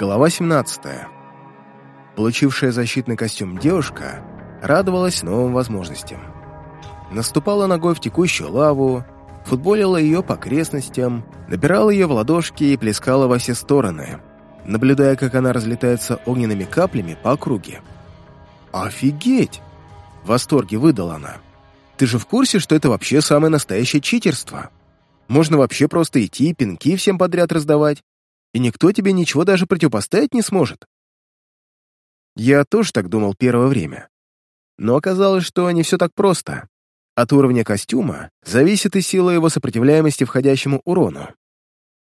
Глава 17. Получившая защитный костюм девушка радовалась новым возможностям. Наступала ногой в текущую лаву, футболила ее по окрестностям, набирала ее в ладошки и плескала во все стороны, наблюдая, как она разлетается огненными каплями по округе. «Офигеть!» — в восторге выдала она. «Ты же в курсе, что это вообще самое настоящее читерство? Можно вообще просто идти и пинки всем подряд раздавать, и никто тебе ничего даже противопоставить не сможет. Я тоже так думал первое время. Но оказалось, что не все так просто. От уровня костюма зависит и сила его сопротивляемости входящему урону.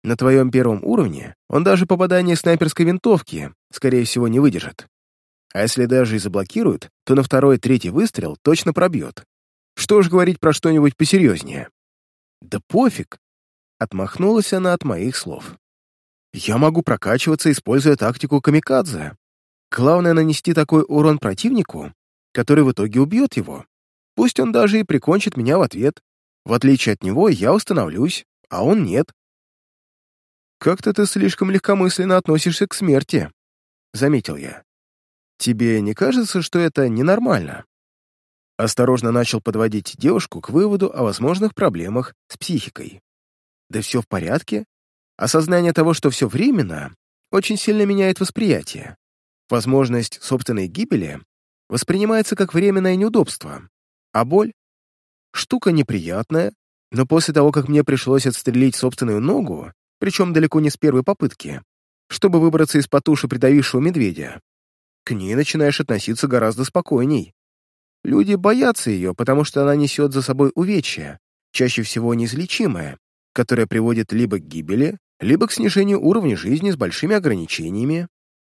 На твоем первом уровне он даже попадание снайперской винтовки, скорее всего, не выдержит. А если даже и заблокирует, то на второй-третий выстрел точно пробьет. Что ж говорить про что-нибудь посерьезнее? Да пофиг. Отмахнулась она от моих слов. Я могу прокачиваться, используя тактику камикадзе. Главное нанести такой урон противнику, который в итоге убьет его. Пусть он даже и прикончит меня в ответ. В отличие от него, я установлюсь, а он нет. «Как-то ты слишком легкомысленно относишься к смерти», — заметил я. «Тебе не кажется, что это ненормально?» Осторожно начал подводить девушку к выводу о возможных проблемах с психикой. «Да все в порядке. Осознание того, что все временно, очень сильно меняет восприятие. Возможность собственной гибели воспринимается как временное неудобство, а боль — штука неприятная, но после того, как мне пришлось отстрелить собственную ногу, причем далеко не с первой попытки, чтобы выбраться из потуши придавившего медведя, к ней начинаешь относиться гораздо спокойней. Люди боятся ее, потому что она несет за собой увечья, чаще всего неизлечимое, которое приводит либо к гибели, либо к снижению уровня жизни с большими ограничениями.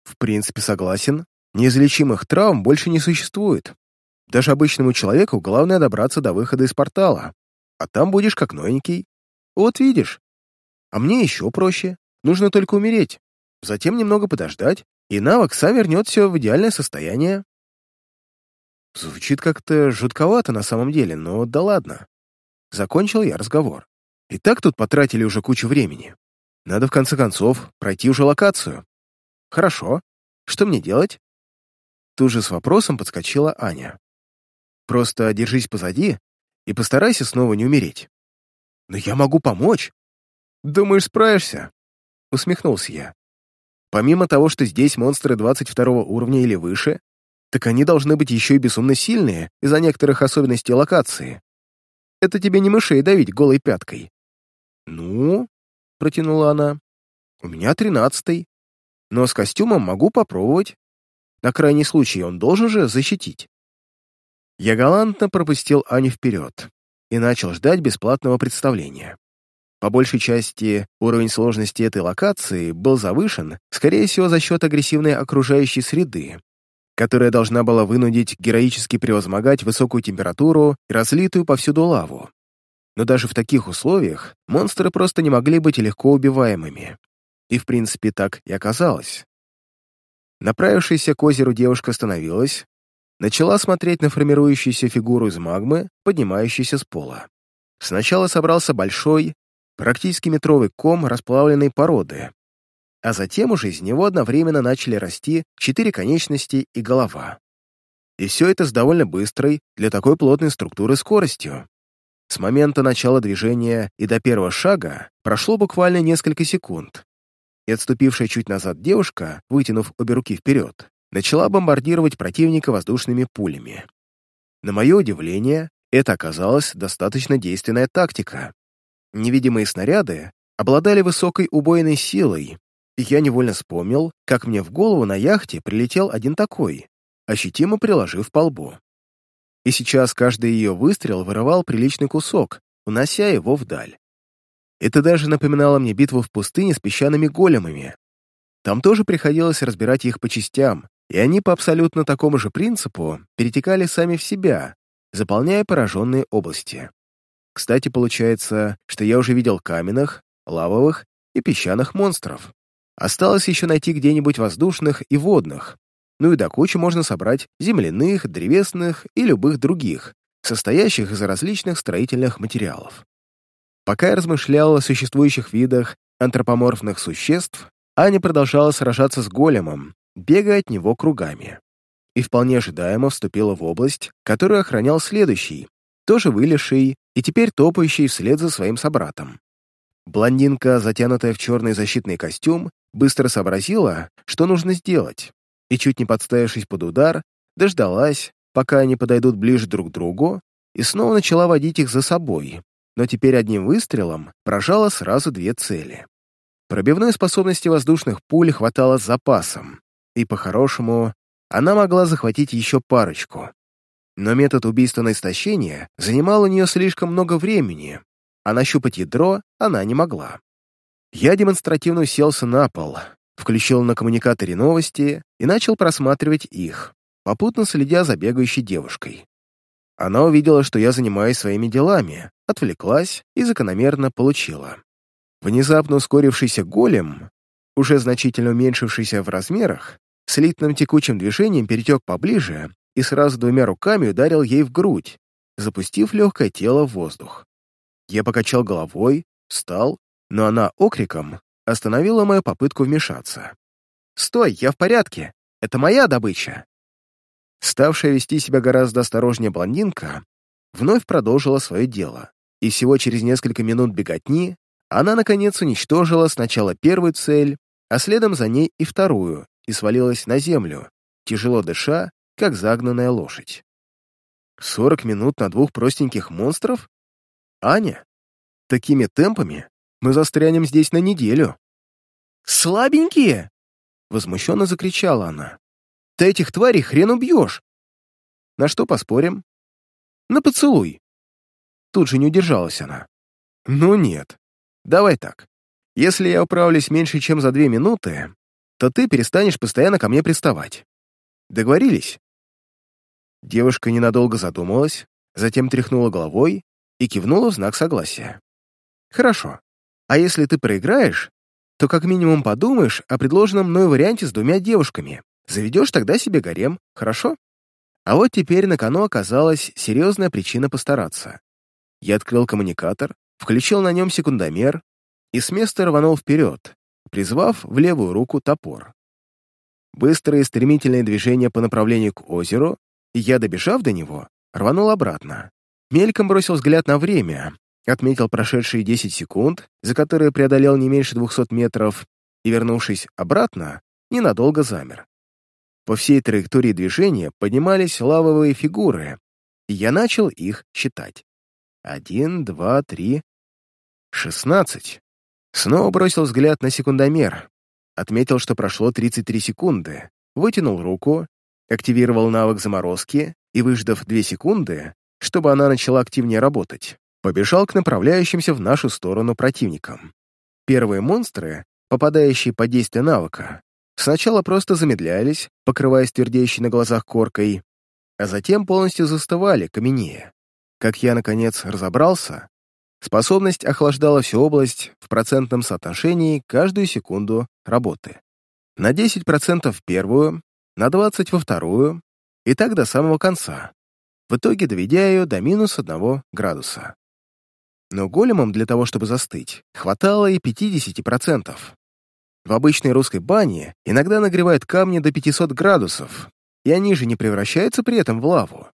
В принципе, согласен, неизлечимых травм больше не существует. Даже обычному человеку главное добраться до выхода из портала, а там будешь как новенький. Вот видишь. А мне еще проще. Нужно только умереть, затем немного подождать, и навык сам вернет все в идеальное состояние. Звучит как-то жутковато на самом деле, но да ладно. Закончил я разговор. И так тут потратили уже кучу времени. Надо, в конце концов, пройти уже локацию. Хорошо. Что мне делать? Тут же с вопросом подскочила Аня. Просто держись позади и постарайся снова не умереть. Но я могу помочь. Думаешь, справишься? Усмехнулся я. Помимо того, что здесь монстры 22 уровня или выше, так они должны быть еще и безумно сильные из-за некоторых особенностей локации. Это тебе не мышей давить голой пяткой. Ну, протянула она. «У меня тринадцатый, но с костюмом могу попробовать. На крайний случай он должен же защитить». Я галантно пропустил Аню вперед и начал ждать бесплатного представления. По большей части уровень сложности этой локации был завышен, скорее всего, за счет агрессивной окружающей среды, которая должна была вынудить героически превозмогать высокую температуру и разлитую повсюду лаву но даже в таких условиях монстры просто не могли быть легко убиваемыми. И, в принципе, так и оказалось. Направившаяся к озеру девушка остановилась, начала смотреть на формирующуюся фигуру из магмы, поднимающуюся с пола. Сначала собрался большой, практически метровый ком расплавленной породы, а затем уже из него одновременно начали расти четыре конечности и голова. И все это с довольно быстрой для такой плотной структуры скоростью. С момента начала движения и до первого шага прошло буквально несколько секунд, и отступившая чуть назад девушка, вытянув обе руки вперед, начала бомбардировать противника воздушными пулями. На мое удивление, это оказалась достаточно действенная тактика. Невидимые снаряды обладали высокой убойной силой, и я невольно вспомнил, как мне в голову на яхте прилетел один такой, ощутимо приложив по лбу и сейчас каждый ее выстрел вырывал приличный кусок, унося его вдаль. Это даже напоминало мне битву в пустыне с песчаными големами. Там тоже приходилось разбирать их по частям, и они по абсолютно такому же принципу перетекали сами в себя, заполняя пораженные области. Кстати, получается, что я уже видел каменных, лавовых и песчаных монстров. Осталось еще найти где-нибудь воздушных и водных, ну и до кучи можно собрать земляных, древесных и любых других, состоящих из различных строительных материалов. Пока я размышлял о существующих видах антропоморфных существ, Аня продолжала сражаться с големом, бегая от него кругами. И вполне ожидаемо вступила в область, которую охранял следующий, тоже вылезший и теперь топающий вслед за своим собратом. Блондинка, затянутая в черный защитный костюм, быстро сообразила, что нужно сделать, и, чуть не подставившись под удар, дождалась, пока они подойдут ближе друг к другу, и снова начала водить их за собой, но теперь одним выстрелом прожала сразу две цели. Пробивной способности воздушных пуль хватало с запасом, и, по-хорошему, она могла захватить еще парочку. Но метод убийства на истощение занимал у нее слишком много времени, а нащупать ядро она не могла. Я демонстративно уселся на пол, включил на коммуникаторе новости и начал просматривать их, попутно следя за бегающей девушкой. Она увидела, что я занимаюсь своими делами, отвлеклась и закономерно получила. Внезапно ускорившийся голем, уже значительно уменьшившийся в размерах, слитным текучим движением перетек поближе и сразу двумя руками ударил ей в грудь, запустив легкое тело в воздух. Я покачал головой, встал, но она окриком остановила мою попытку вмешаться. «Стой, я в порядке! Это моя добыча!» Ставшая вести себя гораздо осторожнее блондинка вновь продолжила свое дело, и всего через несколько минут беготни она, наконец, уничтожила сначала первую цель, а следом за ней и вторую, и свалилась на землю, тяжело дыша, как загнанная лошадь. Сорок минут на двух простеньких монстров? Аня? Такими темпами мы застрянем здесь на неделю. «Слабенькие!» — возмущенно закричала она. «Ты этих тварей хрен убьешь!» «На что поспорим?» «На поцелуй!» Тут же не удержалась она. «Ну нет. Давай так. Если я управлюсь меньше, чем за две минуты, то ты перестанешь постоянно ко мне приставать. Договорились?» Девушка ненадолго задумалась, затем тряхнула головой и кивнула в знак согласия. «Хорошо. А если ты проиграешь, то как минимум подумаешь о предложенном мной варианте с двумя девушками. Заведешь тогда себе гарем, хорошо?» А вот теперь на кону оказалась серьезная причина постараться. Я открыл коммуникатор, включил на нем секундомер и с места рванул вперед, призвав в левую руку топор. Быстрые стремительные движения по направлению к озеру, и я, добежав до него, рванул обратно. Мельком бросил взгляд на время, отметил прошедшие 10 секунд, за которые преодолел не меньше 200 метров, и, вернувшись обратно, ненадолго замер. По всей траектории движения поднимались лавовые фигуры, и я начал их считать. Один, два, три, шестнадцать. Снова бросил взгляд на секундомер, отметил, что прошло 33 секунды, вытянул руку, активировал навык заморозки и, выждав 2 секунды, чтобы она начала активнее работать, побежал к направляющимся в нашу сторону противникам. Первые монстры, попадающие под действие навыка, сначала просто замедлялись, покрываясь твердеющей на глазах коркой, а затем полностью застывали, каменея. Как я, наконец, разобрался, способность охлаждала всю область в процентном соотношении каждую секунду работы. На 10% в первую, на 20% во вторую, и так до самого конца, в итоге доведя ее до минус 1 градуса. Но големам для того, чтобы застыть, хватало и 50%. В обычной русской бане иногда нагревают камни до 500 градусов, и они же не превращаются при этом в лаву.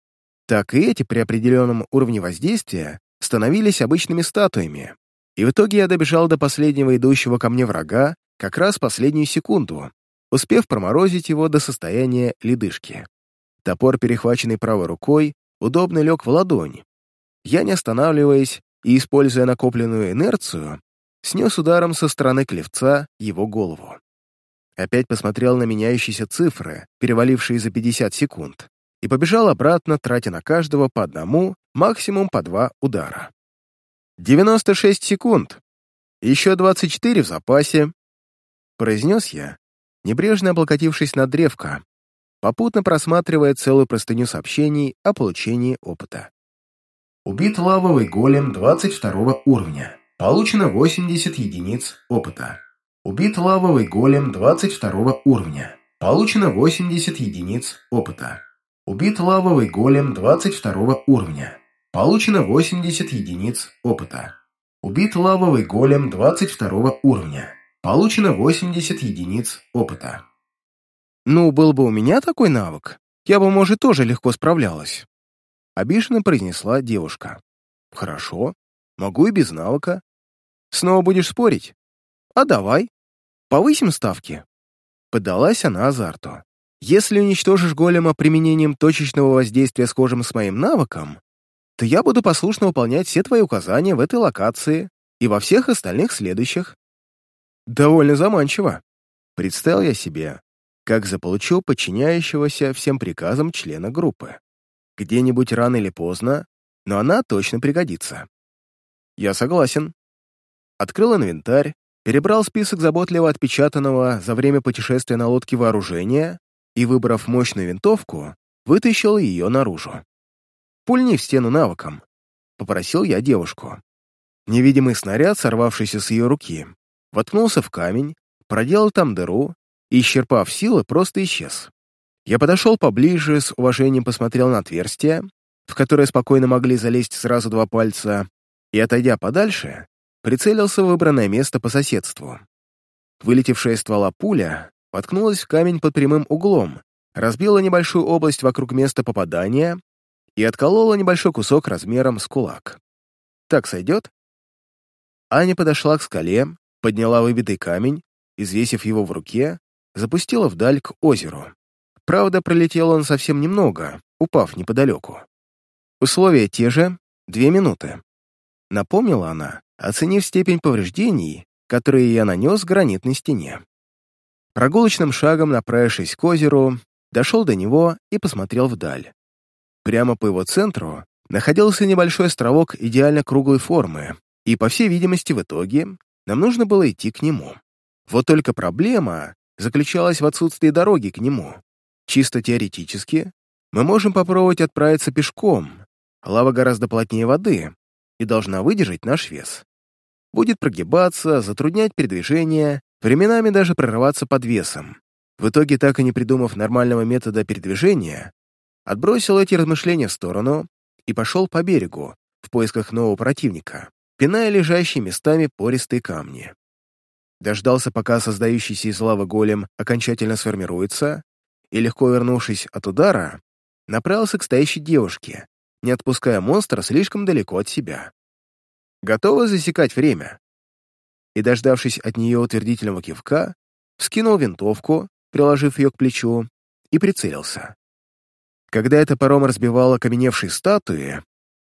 Так и эти при определенном уровне воздействия становились обычными статуями. И в итоге я добежал до последнего идущего ко мне врага как раз последнюю секунду, успев проморозить его до состояния ледышки. Топор, перехваченный правой рукой, удобно лег в ладонь. Я, не останавливаясь, и, используя накопленную инерцию, снес ударом со стороны клевца его голову. Опять посмотрел на меняющиеся цифры, перевалившие за 50 секунд, и побежал обратно, тратя на каждого по одному, максимум по два удара. 96 секунд. Еще 24 в запасе. Произнес я, небрежно облокотившись на древко, попутно просматривая целую простыню сообщений о получении опыта. Убит лавовый голем 22 уровня. Получено 80 единиц опыта. Убит лавовый голем 22 уровня. Получено 80 единиц опыта. Убит лавовый голем 22 уровня. Получено 80 единиц опыта. Убит лавовый голем 22 уровня. Получено 80 единиц опыта. «Ну, был бы у меня такой навык, я бы, может, тоже легко справлялась», — обиженно произнесла девушка. «Хорошо, могу и без навыка. Снова будешь спорить? А давай. Повысим ставки». Поддалась она азарту. «Если уничтожишь голема применением точечного воздействия схожим с моим навыком, то я буду послушно выполнять все твои указания в этой локации и во всех остальных следующих. Довольно заманчиво. Представил я себе, как заполучу подчиняющегося всем приказам члена группы. Где-нибудь рано или поздно, но она точно пригодится. Я согласен. Открыл инвентарь, перебрал список заботливо отпечатанного за время путешествия на лодке вооружения и, выбрав мощную винтовку, вытащил ее наружу. «Пульни в стену навыком», — попросил я девушку. Невидимый снаряд, сорвавшийся с ее руки, воткнулся в камень, проделал там дыру и, исчерпав силы, просто исчез. Я подошел поближе, с уважением посмотрел на отверстие, в которое спокойно могли залезть сразу два пальца, и, отойдя подальше, прицелился в выбранное место по соседству. Вылетевшая из ствола пуля воткнулась в камень под прямым углом, разбила небольшую область вокруг места попадания и отколола небольшой кусок размером с кулак. Так сойдет? Аня подошла к скале, подняла выбитый камень, извесив его в руке, запустила вдаль к озеру. Правда, пролетел он совсем немного, упав неподалеку. Условия те же — две минуты. Напомнила она, оценив степень повреждений, которые я нанес гранитной стене. Прогулочным шагом, направившись к озеру, дошел до него и посмотрел вдаль. Прямо по его центру находился небольшой островок идеально круглой формы, и, по всей видимости, в итоге нам нужно было идти к нему. Вот только проблема заключалась в отсутствии дороги к нему. Чисто теоретически мы можем попробовать отправиться пешком. Лава гораздо плотнее воды и должна выдержать наш вес. Будет прогибаться, затруднять передвижение, временами даже прорываться под весом. В итоге, так и не придумав нормального метода передвижения, отбросил эти размышления в сторону и пошел по берегу в поисках нового противника, пиная лежащие местами пористые камни. Дождался, пока создающийся из лавы голем окончательно сформируется, и, легко вернувшись от удара, направился к стоящей девушке, не отпуская монстра слишком далеко от себя. Готова засекать время. И, дождавшись от нее утвердительного кивка, вскинул винтовку, приложив ее к плечу, и прицелился. Когда это паром разбивало окаменевшие статуи,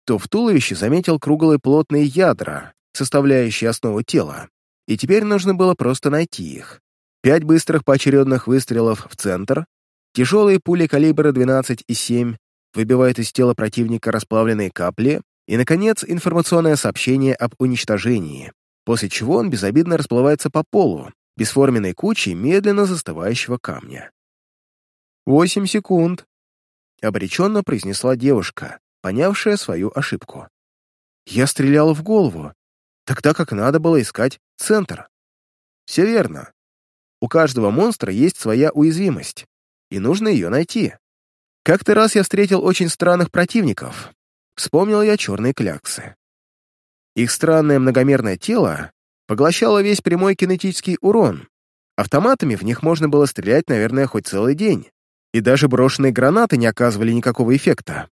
то в туловище заметил круглые плотные ядра, составляющие основу тела, и теперь нужно было просто найти их. Пять быстрых поочередных выстрелов в центр, тяжелые пули калибра 12,7 выбивают из тела противника расплавленные капли, и, наконец, информационное сообщение об уничтожении, после чего он безобидно расплывается по полу, бесформенной кучей медленно застывающего камня. «Восемь секунд», обреченно произнесла девушка, понявшая свою ошибку. Я стреляла в голову, тогда как надо было искать центр. Все верно. У каждого монстра есть своя уязвимость, и нужно ее найти. Как-то раз я встретил очень странных противников. Вспомнил я черные кляксы. Их странное многомерное тело поглощало весь прямой кинетический урон. Автоматами в них можно было стрелять, наверное, хоть целый день и даже брошенные гранаты не оказывали никакого эффекта.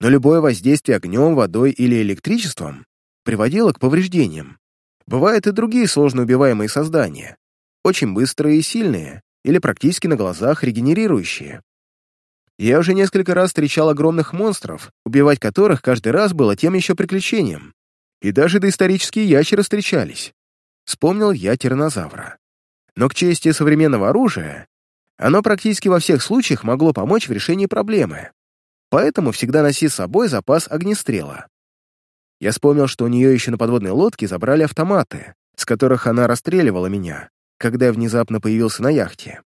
Но любое воздействие огнем, водой или электричеством приводило к повреждениям. Бывают и другие сложно убиваемые создания, очень быстрые и сильные, или практически на глазах регенерирующие. Я уже несколько раз встречал огромных монстров, убивать которых каждый раз было тем еще приключением. И даже доисторические ящеры встречались. Вспомнил я тиранозавра. Но к чести современного оружия, оно практически во всех случаях могло помочь в решении проблемы. Поэтому всегда носи с собой запас огнестрела. Я вспомнил, что у нее еще на подводной лодке забрали автоматы, с которых она расстреливала меня, когда я внезапно появился на яхте.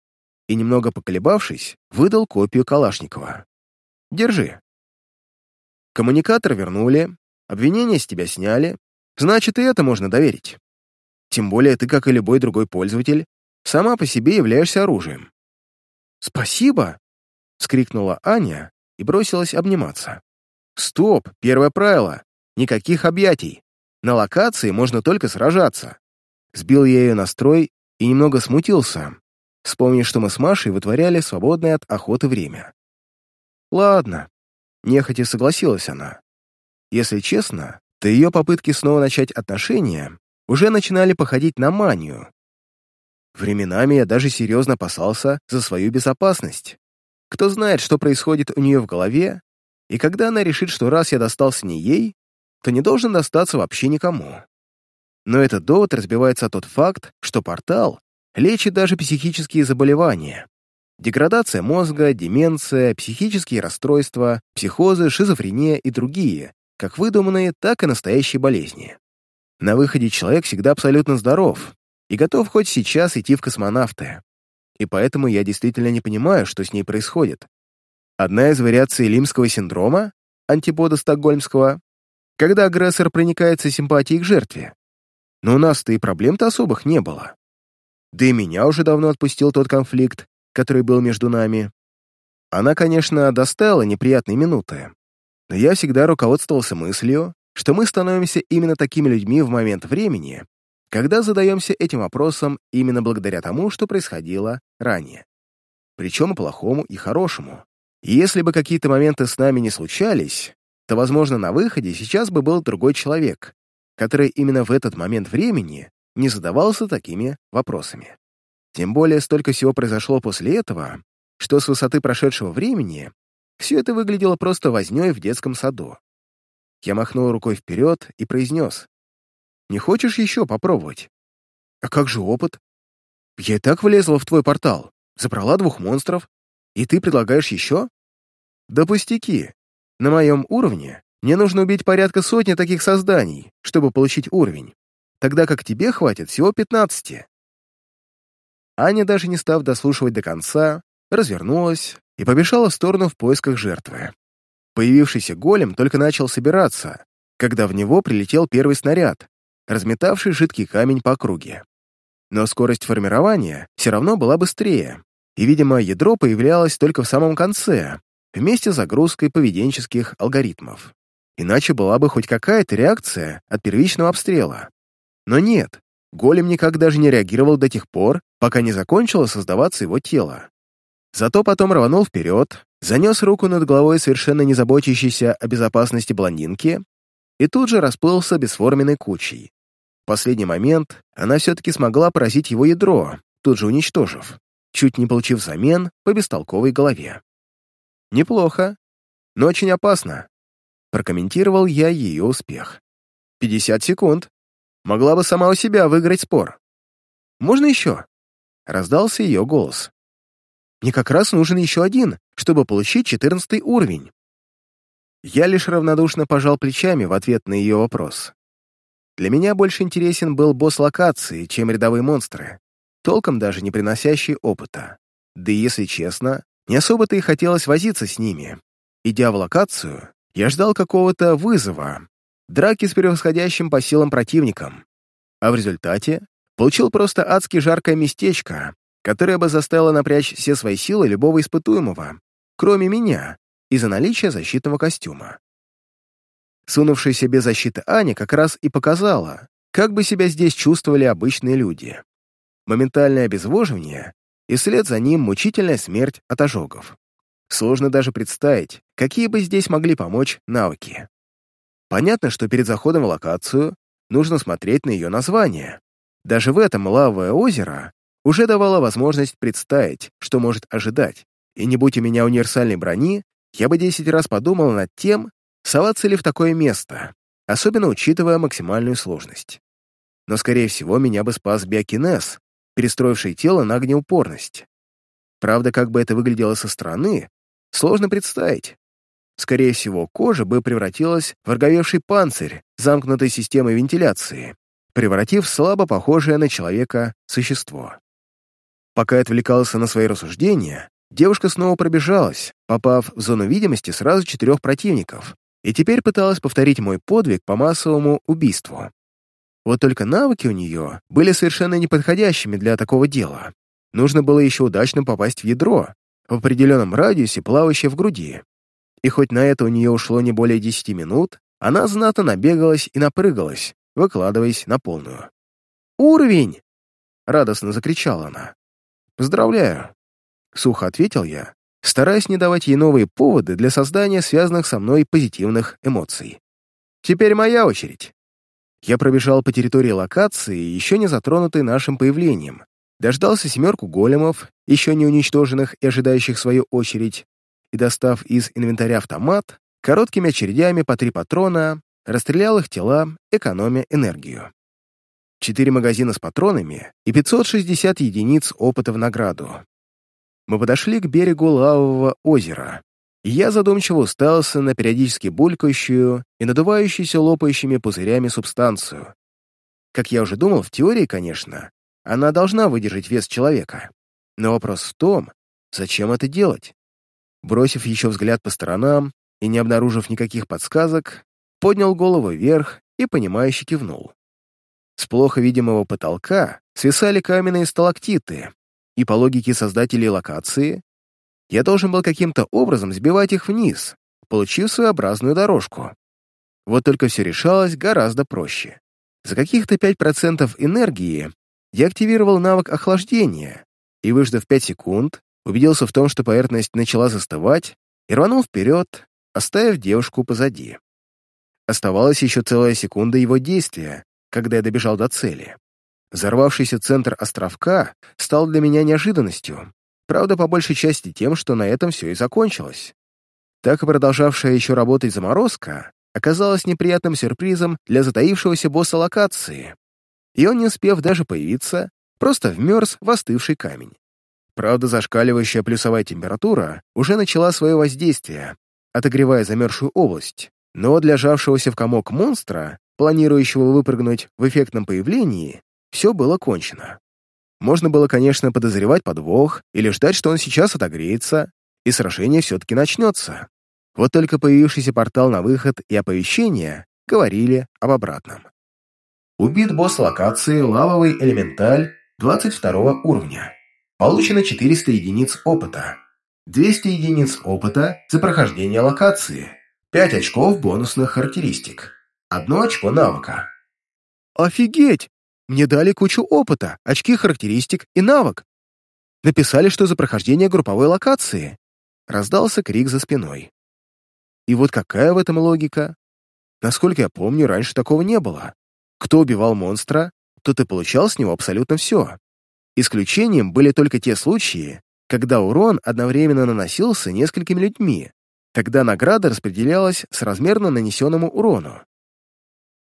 И, немного поколебавшись, выдал копию Калашникова. «Держи». Коммуникатор вернули, обвинения с тебя сняли, значит, и это можно доверить. Тем более ты, как и любой другой пользователь, сама по себе являешься оружием. «Спасибо!» — скрикнула Аня и бросилась обниматься. «Стоп! Первое правило! Никаких объятий! На локации можно только сражаться!» Сбил я ее настрой и немного смутился, вспомнив, что мы с Машей вытворяли свободное от охоты время. «Ладно», — нехотя согласилась она. Если честно, то ее попытки снова начать отношения уже начинали походить на манию. Временами я даже серьезно опасался за свою безопасность. Кто знает, что происходит у нее в голове, и когда она решит, что раз я достался не ей, то не должен достаться вообще никому. Но этот довод разбивается тот факт, что портал лечит даже психические заболевания. Деградация мозга, деменция, психические расстройства, психозы, шизофрения и другие, как выдуманные, так и настоящие болезни. На выходе человек всегда абсолютно здоров и готов хоть сейчас идти в космонавты. И поэтому я действительно не понимаю, что с ней происходит. Одна из вариаций лимского синдрома, антипода стокгольмского, когда агрессор проникается симпатией к жертве. Но у нас-то и проблем-то особых не было. Да и меня уже давно отпустил тот конфликт, который был между нами. Она, конечно, доставила неприятные минуты, но я всегда руководствовался мыслью, что мы становимся именно такими людьми в момент времени, когда задаемся этим вопросом именно благодаря тому, что происходило ранее. Причем и плохому, и хорошему. И если бы какие-то моменты с нами не случались, то, возможно, на выходе сейчас бы был другой человек, который именно в этот момент времени не задавался такими вопросами. Тем более столько всего произошло после этого, что с высоты прошедшего времени все это выглядело просто вознёй в детском саду. Я махнул рукой вперед и произнес. «Не хочешь еще попробовать?» «А как же опыт?» «Я и так влезла в твой портал, забрала двух монстров, и ты предлагаешь еще?» «Да пустяки. На моем уровне мне нужно убить порядка сотни таких созданий, чтобы получить уровень, тогда как тебе хватит всего пятнадцати». Аня, даже не став дослушивать до конца, развернулась и побежала в сторону в поисках жертвы. Появившийся голем только начал собираться, когда в него прилетел первый снаряд, разметавший жидкий камень по округе. Но скорость формирования все равно была быстрее, и, видимо, ядро появлялось только в самом конце, вместе с загрузкой поведенческих алгоритмов. Иначе была бы хоть какая-то реакция от первичного обстрела. Но нет, голем никак даже не реагировал до тех пор, пока не закончило создаваться его тело. Зато потом рванул вперед, занес руку над головой совершенно не заботящейся о безопасности блондинки и тут же расплылся бесформенной кучей. В последний момент она все-таки смогла поразить его ядро, тут же уничтожив, чуть не получив взамен по бестолковой голове. «Неплохо, но очень опасно», — прокомментировал я ее успех. «Пятьдесят секунд. Могла бы сама у себя выиграть спор. Можно еще?» — раздался ее голос. Мне как раз нужен еще один, чтобы получить четырнадцатый уровень». Я лишь равнодушно пожал плечами в ответ на ее вопрос. Для меня больше интересен был босс локации, чем рядовые монстры, толком даже не приносящие опыта. Да и, если честно, не особо-то и хотелось возиться с ними. Идя в локацию, я ждал какого-то вызова, драки с превосходящим по силам противником, а в результате получил просто адски жаркое местечко, которая бы заставила напрячь все свои силы любого испытуемого, кроме меня, из-за наличия защитного костюма. Сунувшаяся без защиты Аня как раз и показала, как бы себя здесь чувствовали обычные люди. Моментальное обезвоживание и след за ним мучительная смерть от ожогов. Сложно даже представить, какие бы здесь могли помочь навыки. Понятно, что перед заходом в локацию нужно смотреть на ее название. Даже в этом лавовое озеро уже давала возможность представить, что может ожидать, и не будь у меня универсальной брони, я бы 10 раз подумал над тем, соваться ли в такое место, особенно учитывая максимальную сложность. Но, скорее всего, меня бы спас биокинез, перестроивший тело на огнеупорность. Правда, как бы это выглядело со стороны, сложно представить. Скорее всего, кожа бы превратилась в орговевший панцирь замкнутой системой вентиляции, превратив слабо похожее на человека существо. Пока я отвлекался на свои рассуждения, девушка снова пробежалась, попав в зону видимости сразу четырех противников, и теперь пыталась повторить мой подвиг по массовому убийству. Вот только навыки у нее были совершенно неподходящими для такого дела. Нужно было еще удачно попасть в ядро, в определенном радиусе, плавающее в груди. И хоть на это у нее ушло не более десяти минут, она знатно набегалась и напрыгалась, выкладываясь на полную. «Уровень!» радостно закричала она. «Поздравляю!» — сухо ответил я, стараясь не давать ей новые поводы для создания связанных со мной позитивных эмоций. «Теперь моя очередь!» Я пробежал по территории локации, еще не затронутой нашим появлением, дождался семерку големов, еще не уничтоженных и ожидающих свою очередь, и, достав из инвентаря автомат, короткими очередями по три патрона расстрелял их тела, экономя энергию. Четыре магазина с патронами и 560 единиц опыта в награду. Мы подошли к берегу лавового озера, и я задумчиво уставился на периодически булькающую и надувающуюся лопающими пузырями субстанцию. Как я уже думал, в теории, конечно, она должна выдержать вес человека. Но вопрос в том, зачем это делать? Бросив еще взгляд по сторонам и не обнаружив никаких подсказок, поднял голову вверх и, понимающе кивнул. С плохо видимого потолка свисали каменные сталактиты, и по логике создателей локации я должен был каким-то образом сбивать их вниз, получив своеобразную дорожку. Вот только все решалось гораздо проще. За каких-то 5% энергии я активировал навык охлаждения и, выждав 5 секунд, убедился в том, что поверхность начала застывать и рванул вперед, оставив девушку позади. Оставалась еще целая секунда его действия, когда я добежал до цели. Взорвавшийся центр островка стал для меня неожиданностью, правда, по большей части тем, что на этом все и закончилось. Так и продолжавшая еще работать заморозка оказалась неприятным сюрпризом для затаившегося босса локации, и он, не успев даже появиться, просто вмерз в остывший камень. Правда, зашкаливающая плюсовая температура уже начала свое воздействие, отогревая замерзшую область, но для жавшегося в комок монстра планирующего выпрыгнуть в эффектном появлении, все было кончено. Можно было, конечно, подозревать подвох или ждать, что он сейчас отогреется, и сражение все-таки начнется. Вот только появившийся портал на выход и оповещение говорили об обратном. Убит босс локации «Лавовый элементаль» 22 уровня. Получено 400 единиц опыта. 200 единиц опыта за прохождение локации. 5 очков бонусных характеристик. Одно очко навыка. «Офигеть! Мне дали кучу опыта, очки характеристик и навык. Написали, что за прохождение групповой локации». Раздался крик за спиной. И вот какая в этом логика? Насколько я помню, раньше такого не было. Кто убивал монстра, тот и получал с него абсолютно все. Исключением были только те случаи, когда урон одновременно наносился несколькими людьми. Тогда награда распределялась с размерно нанесенному урону.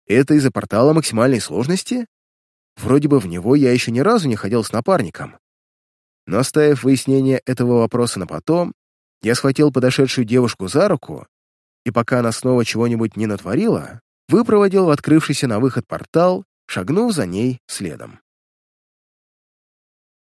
Это из-за портала максимальной сложности? Вроде бы в него я еще ни разу не ходил с напарником. Но оставив выяснение этого вопроса на потом, я схватил подошедшую девушку за руку и, пока она снова чего-нибудь не натворила, выпроводил в открывшийся на выход портал, шагнув за ней следом.